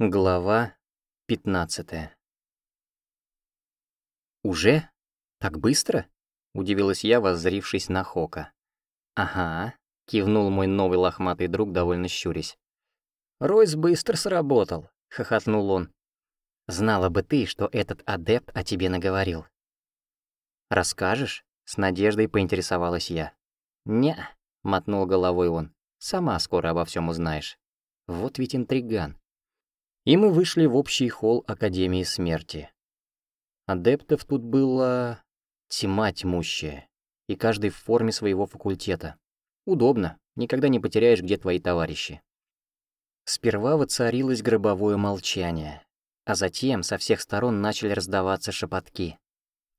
Глава 15 «Уже? Так быстро?» — удивилась я, воззрившись на Хока. «Ага», — кивнул мой новый лохматый друг, довольно щурясь. «Ройс быстро сработал», — хохотнул он. «Знала бы ты, что этот адепт о тебе наговорил». «Расскажешь?» — с надеждой поинтересовалась я. «Не», — мотнул головой он. «Сама скоро обо всем узнаешь. Вот ведь интриган». И мы вышли в общий холл Академии Смерти. Адептов тут было... тьма тьмущая, и каждый в форме своего факультета. Удобно, никогда не потеряешь, где твои товарищи. Сперва воцарилось гробовое молчание, а затем со всех сторон начали раздаваться шепотки.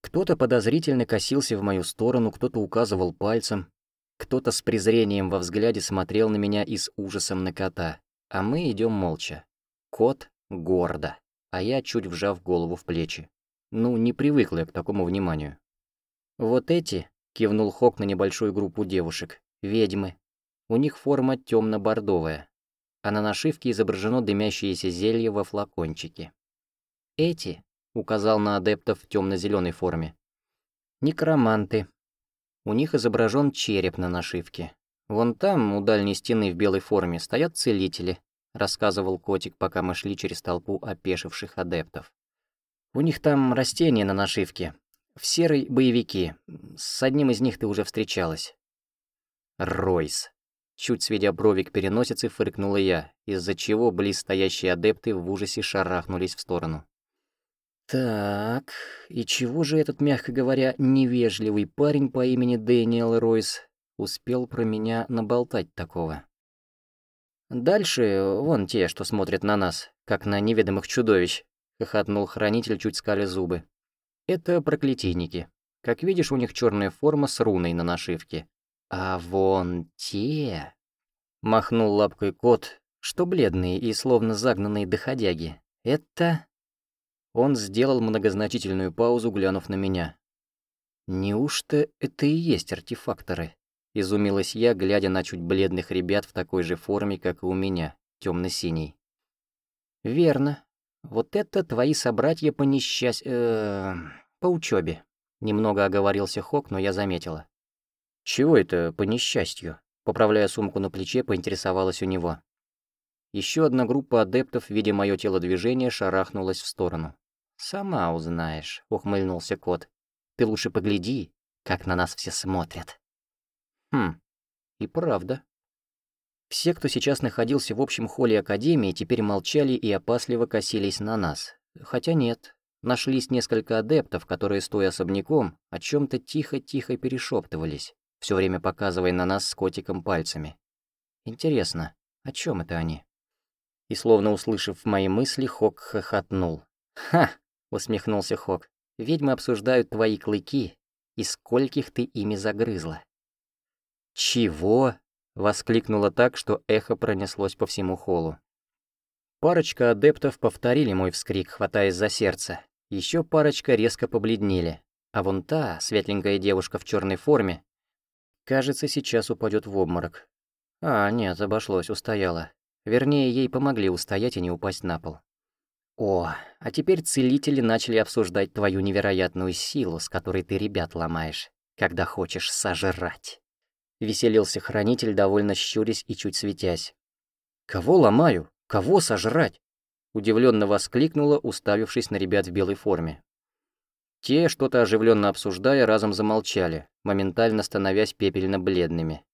Кто-то подозрительно косился в мою сторону, кто-то указывал пальцем, кто-то с презрением во взгляде смотрел на меня и с ужасом на кота, а мы идем молча. Кот гордо, а я чуть вжав голову в плечи. Ну, не привыкла я к такому вниманию. «Вот эти», — кивнул Хок на небольшую группу девушек, — «ведьмы. У них форма темно бордовая а на нашивке изображено дымящееся зелье во флакончике. «Эти», — указал на адептов в темно зеленой форме, — «некроманты. У них изображен череп на нашивке. Вон там, у дальней стены в белой форме, стоят целители», — рассказывал котик, пока мы шли через толпу опешивших адептов. У них там растения на нашивке. В серой боевики. С одним из них ты уже встречалась. Ройс. Чуть сведя брови к фыркнула я, из-за чего близстоящие адепты в ужасе шарахнулись в сторону. Так, и чего же этот, мягко говоря, невежливый парень по имени Дэниел Ройс успел про меня наболтать такого? Дальше вон те, что смотрят на нас, как на неведомых чудовищ, — хохотнул хранитель, чуть скали зубы. «Это проклятийники. Как видишь, у них черная форма с руной на нашивке. А вон те...» Махнул лапкой кот, что бледные и словно загнанные доходяги. «Это...» Он сделал многозначительную паузу, глянув на меня. «Неужто это и есть артефакторы?» Изумилась я, глядя на чуть бледных ребят в такой же форме, как и у меня, темно синий «Верно. Вот это твои собратья по несчастью... Э, по учебе. Немного оговорился Хок, но я заметила. «Чего это по несчастью?» Поправляя сумку на плече, поинтересовалась у него. Еще одна группа адептов, видя мое телодвижение, шарахнулась в сторону. «Сама узнаешь», — ухмыльнулся кот. «Ты лучше погляди, как на нас все смотрят». Хм, и правда. Все, кто сейчас находился в общем холле Академии, теперь молчали и опасливо косились на нас. Хотя нет, нашлись несколько адептов, которые, стоя особняком, о чем то тихо-тихо перешептывались, все время показывая на нас с котиком пальцами. Интересно, о чем это они? И словно услышав мои мысли, Хок хохотнул. «Ха!» — усмехнулся Хок. «Ведьмы обсуждают твои клыки, и скольких ты ими загрызла». «Чего?» Воскликнула так, что эхо пронеслось по всему холлу. Парочка адептов повторили мой вскрик, хватаясь за сердце. Еще парочка резко побледнели. А вон та, светленькая девушка в черной форме, кажется, сейчас упадет в обморок. А, нет, обошлось, устояла. Вернее, ей помогли устоять и не упасть на пол. О, а теперь целители начали обсуждать твою невероятную силу, с которой ты ребят ломаешь, когда хочешь сожрать. Веселился хранитель, довольно щурясь и чуть светясь. «Кого ломаю? Кого сожрать?» Удивленно воскликнула, уставившись на ребят в белой форме. Те, что-то оживленно обсуждая, разом замолчали, моментально становясь пепельно-бледными.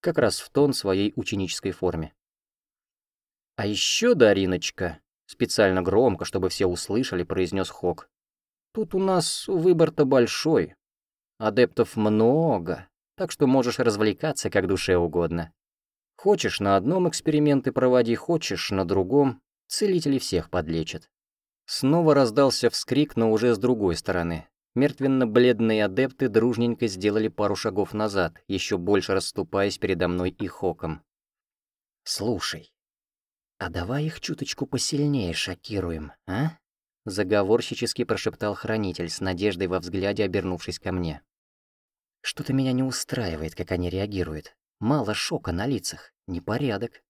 Как раз в тон своей ученической форме. «А еще, Дариночка», специально громко, чтобы все услышали, произнес Хок. «Тут у нас выбор-то большой. Адептов много так что можешь развлекаться как душе угодно. Хочешь на одном эксперименты проводи, хочешь на другом, целители всех подлечат. Снова раздался вскрик, но уже с другой стороны. Мертвенно-бледные адепты дружненько сделали пару шагов назад, еще больше расступаясь передо мной и Хоком. «Слушай, а давай их чуточку посильнее шокируем, а?» Заговорщически прошептал хранитель с надеждой во взгляде, обернувшись ко мне. Что-то меня не устраивает, как они реагируют. Мало шока на лицах, непорядок.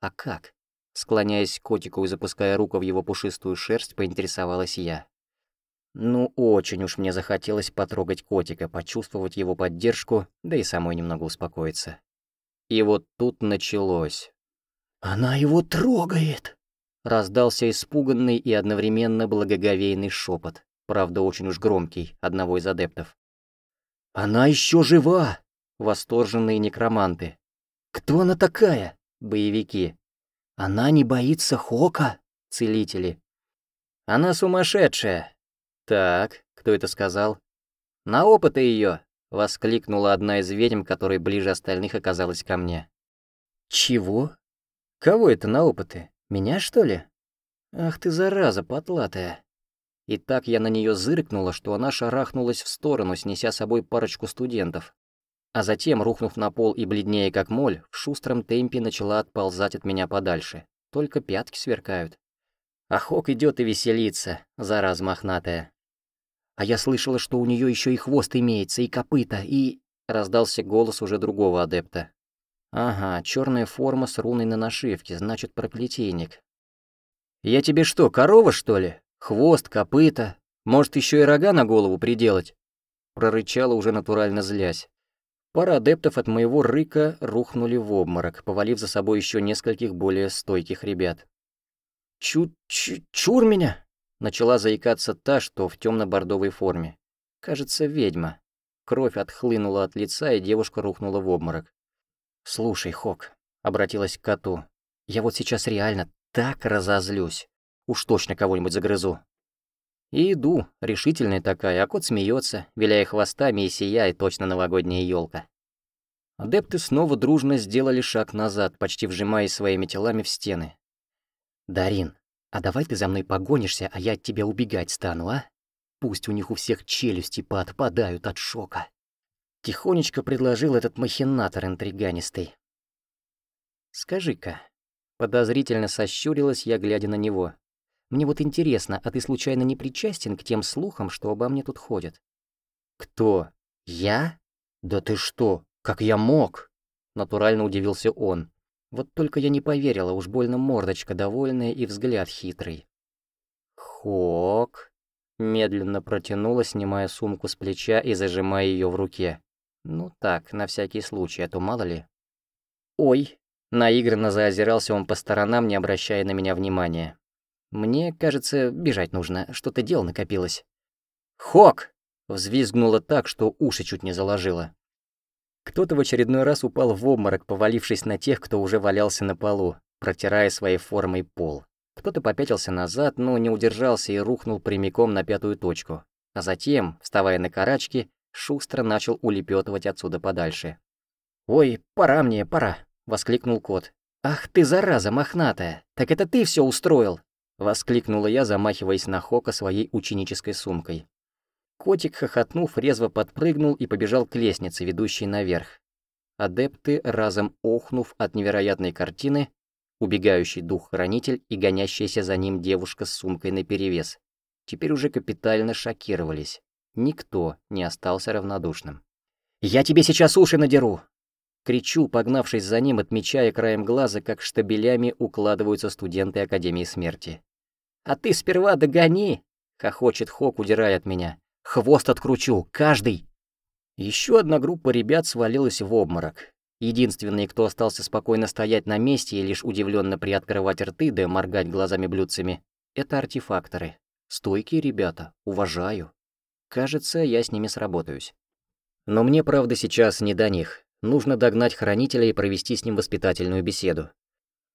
А как? Склоняясь к котику и запуская руку в его пушистую шерсть, поинтересовалась я. Ну, очень уж мне захотелось потрогать котика, почувствовать его поддержку, да и самой немного успокоиться. И вот тут началось. «Она его трогает!» Раздался испуганный и одновременно благоговейный шепот, правда, очень уж громкий, одного из адептов. «Она еще жива!» Восторженные некроманты. «Кто она такая?» Боевики. «Она не боится Хока?» Целители. «Она сумасшедшая!» «Так, кто это сказал?» «На опыты ее!» — воскликнула одна из ведьм, которая ближе остальных оказалась ко мне. «Чего? Кого это на опыты? Меня, что ли? Ах ты, зараза потлатая!» И так я на нее зыркнула, что она шарахнулась в сторону, снеся собой парочку студентов. А затем, рухнув на пол и бледнее как моль, в шустром темпе начала отползать от меня подальше. Только пятки сверкают. Ахок идет и веселится, зараза мохнатая. А я слышала, что у нее еще и хвост имеется, и копыта, и... Раздался голос уже другого адепта. Ага, черная форма с руной на нашивке, значит, проклятийник. Я тебе что, корова, что ли? Хвост, копыта. Может, еще и рога на голову приделать? Прорычала уже натурально злясь. Пара адептов от моего рыка рухнули в обморок, повалив за собой еще нескольких более стойких ребят. «Чу-чу-чур меня!» Начала заикаться та, что в темно-бордовой форме. Кажется, ведьма. Кровь отхлынула от лица, и девушка рухнула в обморок. «Слушай, Хок», — обратилась к коту, — «я вот сейчас реально так разозлюсь. Уж точно кого-нибудь загрызу». И иду, решительная такая, а кот смеется, виляя хвостами и сияя точно новогодняя елка. Адепты снова дружно сделали шаг назад, почти вжимаясь своими телами в стены. «Дарин, а давай ты за мной погонишься, а я от тебя убегать стану, а? Пусть у них у всех челюсти поотпадают от шока. Тихонечко предложил этот махинатор интриганистый. Скажи-ка, подозрительно сощурилась я, глядя на него. Мне вот интересно, а ты случайно не причастен к тем слухам, что обо мне тут ходят? Кто? Я? Да ты что? Как я мог? Натурально удивился он. Вот только я не поверила, уж больно мордочка довольная и взгляд хитрый. Хок. Медленно протянула, снимая сумку с плеча и зажимая ее в руке. Ну так, на всякий случай, а то мало ли. Ой. Наигранно заозирался он по сторонам, не обращая на меня внимания. Мне, кажется, бежать нужно, что-то дел накопилось. Хок! Взвизгнула так, что уши чуть не заложило. Кто-то в очередной раз упал в обморок, повалившись на тех, кто уже валялся на полу, протирая своей формой пол. Кто-то попятился назад, но не удержался и рухнул прямиком на пятую точку. А затем, вставая на карачки, шустро начал улепетывать отсюда подальше. «Ой, пора мне, пора!» — воскликнул кот. «Ах ты, зараза мохнатая! Так это ты все устроил!» — воскликнула я, замахиваясь на Хока своей ученической сумкой. Котик, хохотнув, резво подпрыгнул и побежал к лестнице, ведущей наверх. Адепты, разом охнув от невероятной картины, убегающий дух-хранитель и гонящаяся за ним девушка с сумкой наперевес, теперь уже капитально шокировались. Никто не остался равнодушным. «Я тебе сейчас уши надеру!» Кричу, погнавшись за ним, отмечая краем глаза, как штабелями укладываются студенты Академии Смерти. «А ты сперва догони!» — хохочет Хок, удирая от меня. Хвост откручу, каждый!» Еще одна группа ребят свалилась в обморок. Единственные, кто остался спокойно стоять на месте и лишь удивленно приоткрывать рты да моргать глазами-блюдцами, это артефакторы. Стойкие ребята, уважаю. Кажется, я с ними сработаюсь. Но мне, правда, сейчас не до них. Нужно догнать хранителя и провести с ним воспитательную беседу.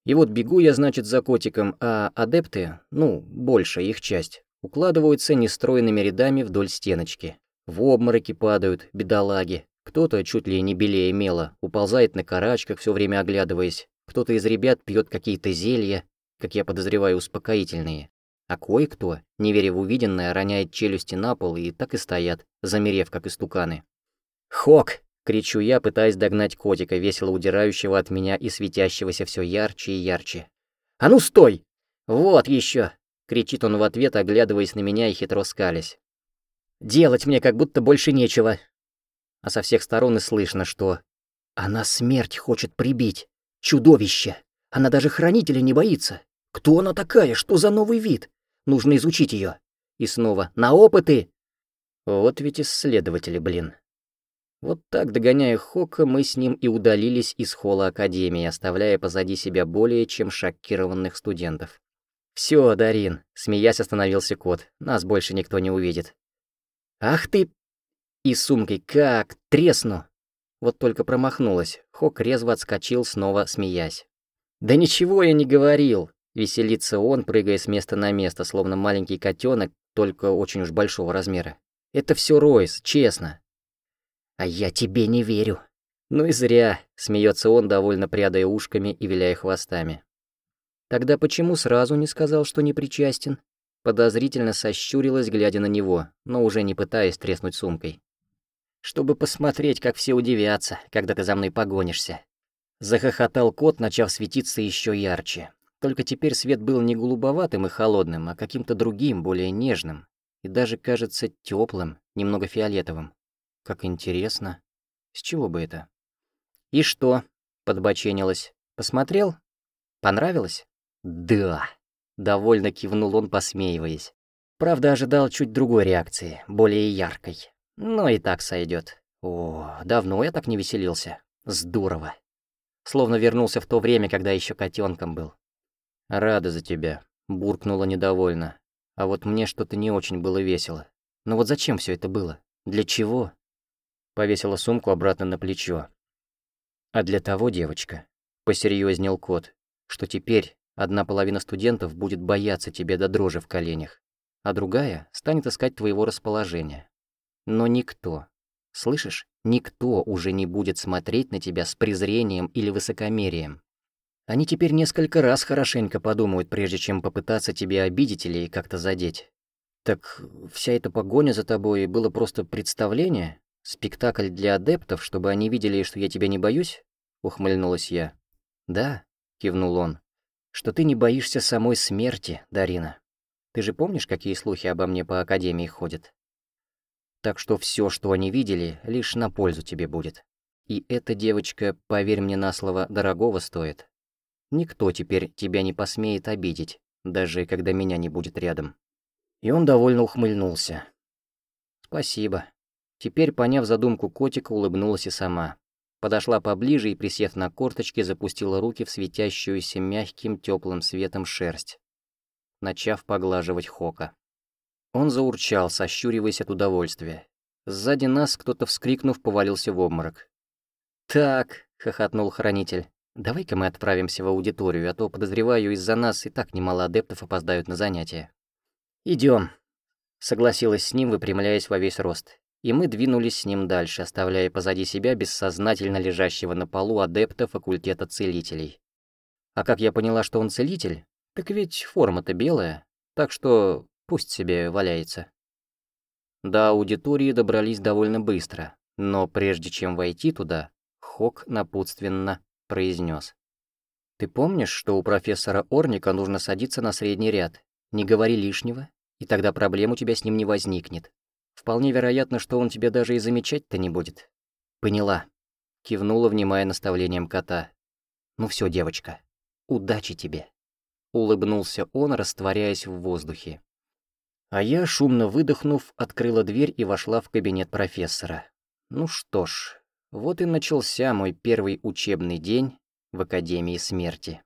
И вот бегу я, значит, за котиком, а адепты, ну, большая их часть, укладываются нестройными рядами вдоль стеночки. В обмороки падают, бедолаги. Кто-то, чуть ли не белее мела, уползает на карачках, все время оглядываясь. Кто-то из ребят пьет какие-то зелья, как я подозреваю, успокоительные. А кое-кто, не веря в увиденное, роняет челюсти на пол и так и стоят, замерев, как истуканы. «Хок!» — кричу я, пытаясь догнать котика, весело удирающего от меня и светящегося все ярче и ярче. «А ну стой! Вот еще! кричит он в ответ, оглядываясь на меня и хитро скалясь. «Делать мне как будто больше нечего». А со всех сторон и слышно, что «Она смерть хочет прибить! Чудовище! Она даже хранителя не боится. Кто она такая? Что за новый вид? Нужно изучить ее. И снова на опыты. Вот ведь исследователи, блин. Вот так, догоняя Хока, мы с ним и удалились из холла Академии, оставляя позади себя более чем шокированных студентов. «Всё, Дарин», — смеясь остановился кот, — «нас больше никто не увидит». «Ах ты!» И сумкой как тресну. Вот только промахнулась. Хок резво отскочил, снова смеясь. «Да ничего я не говорил!» Веселится он, прыгая с места на место, словно маленький котенок, только очень уж большого размера. «Это все Ройс, честно. А я тебе не верю. Ну и зря, смеется он, довольно прядая ушками и виляя хвостами. Тогда почему сразу не сказал, что не причастен? Подозрительно сощурилась, глядя на него, но уже не пытаясь треснуть сумкой. Чтобы посмотреть, как все удивятся, когда ты за мной погонишься. Захохотал кот, начав светиться еще ярче. Только теперь свет был не голубоватым и холодным, а каким-то другим, более нежным. И даже, кажется, теплым, немного фиолетовым. Как интересно. С чего бы это? И что? Подбоченилась. Посмотрел? Понравилось? Да. Довольно кивнул он, посмеиваясь. Правда, ожидал чуть другой реакции, более яркой. Но и так сойдет. О, давно я так не веселился. Здорово. Словно вернулся в то время, когда еще котенком был. Рада за тебя, буркнула недовольно. А вот мне что-то не очень было весело. Но вот зачем все это было? Для чего? Повесила сумку обратно на плечо. «А для того, девочка», — посерьезнел кот, «что теперь одна половина студентов будет бояться тебя до дрожи в коленях, а другая станет искать твоего расположения. Но никто, слышишь, никто уже не будет смотреть на тебя с презрением или высокомерием. Они теперь несколько раз хорошенько подумают, прежде чем попытаться тебя обидеть или как-то задеть. Так вся эта погоня за тобой было просто представление? «Спектакль для адептов, чтобы они видели, что я тебя не боюсь?» — ухмыльнулась я. «Да», — кивнул он, — «что ты не боишься самой смерти, Дарина. Ты же помнишь, какие слухи обо мне по Академии ходят? Так что все, что они видели, лишь на пользу тебе будет. И эта девочка, поверь мне на слово, дорогого стоит. Никто теперь тебя не посмеет обидеть, даже когда меня не будет рядом». И он довольно ухмыльнулся. «Спасибо», Теперь, поняв задумку котика, улыбнулась и сама. Подошла поближе и, присев на корточки, запустила руки в светящуюся мягким теплым светом шерсть, начав поглаживать Хока. Он заурчал, сощуриваясь от удовольствия. Сзади нас кто-то, вскрикнув, повалился в обморок. «Так», — хохотнул хранитель, — «давай-ка мы отправимся в аудиторию, а то, подозреваю, из-за нас и так немало адептов опоздают на занятия». Идем, согласилась с ним, выпрямляясь во весь рост и мы двинулись с ним дальше, оставляя позади себя бессознательно лежащего на полу адепта факультета целителей. А как я поняла, что он целитель, так ведь форма-то белая, так что пусть себе валяется. До аудитории добрались довольно быстро, но прежде чем войти туда, Хок напутственно произнес: «Ты помнишь, что у профессора Орника нужно садиться на средний ряд? Не говори лишнего, и тогда проблем у тебя с ним не возникнет. Вполне вероятно, что он тебе даже и замечать-то не будет. Поняла. Кивнула, внимая наставлением кота. Ну все, девочка, удачи тебе. Улыбнулся он, растворяясь в воздухе. А я, шумно выдохнув, открыла дверь и вошла в кабинет профессора. Ну что ж, вот и начался мой первый учебный день в Академии Смерти.